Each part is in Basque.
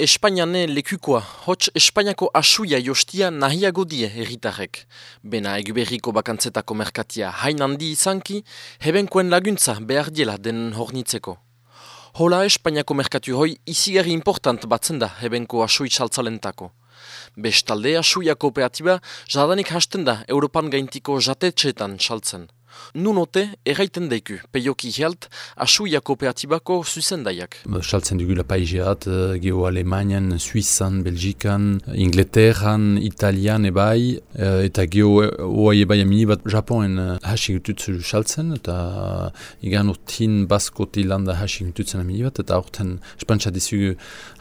Espainiane lekukoa, hots Espainiako asuia jostia nahiago die erritarrek. Bena eguberriko bakantzetako merkatia hain handi izanki, hebenkoen laguntza behar diela den hornitzeko. Hola Espainiako merkatu hoi izigarri important batzen da hebenko asui txaltzalentako. Bestalde asuia kooperatiba jadanik hasten da Europan gaintiko jatetxetan txaltzen. Nunote, erraiten daiku, peioki hialt, asuia kooperatibako zuzendaiak. Saltzen dugula paizeat, uh, geho Alemanian, Suizan, Belgikan, Ingleterran, Italian ebai, uh, eta geho oai ebai amini bat Japonen uh, hasik ututzu saltzen, eta igan urtin basko tilanda hasik ututzen amini bat, eta orten espantsa dizugu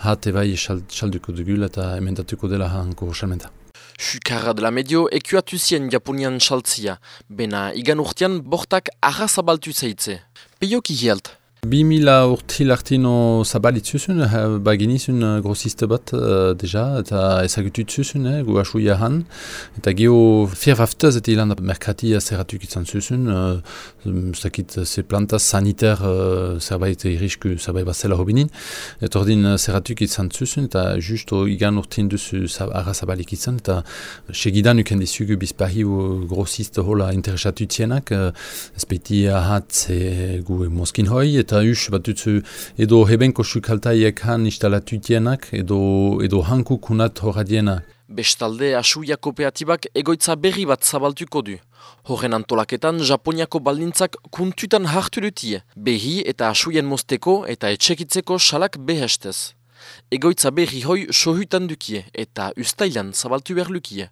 hat ebai salduko dugula eta emendatuko dela hanko salmenta. Xukarra dela medio ekuatu zien Japonian saltzia, bena igan urtean bortak arrazabaltu zaitze. Peioki hialt. 2000 urti lartino zabalitzuzun, eh, baginizun eh, grossiste bat uh, deja, eta ezagututzuzun, eh, gu asu jahan. Eta geho firfaftez eta ilan merkati azeratuk izan zuzun, zakit uh, ze planta saniter uh, zerbait irrisku zerbait bat zela hobinin. Eta ordin zeratuk izan zuzun, eta justo igan urtin grossiste tienak, ahat eta us bat dutzu edo hebenko sukaltaiek han instalatu edo, edo hankukunat horra Bestalde, asuia kooperatibak egoitza berri bat zabaltuko du. Horren antolaketan, Japoniako baldintzak kuntutan hartu dutie, behi eta asuien mosteko eta etxekitzeko salak behestez. Egoitza berri hoi sohutan dukie eta ustailan zabaltu berlukie.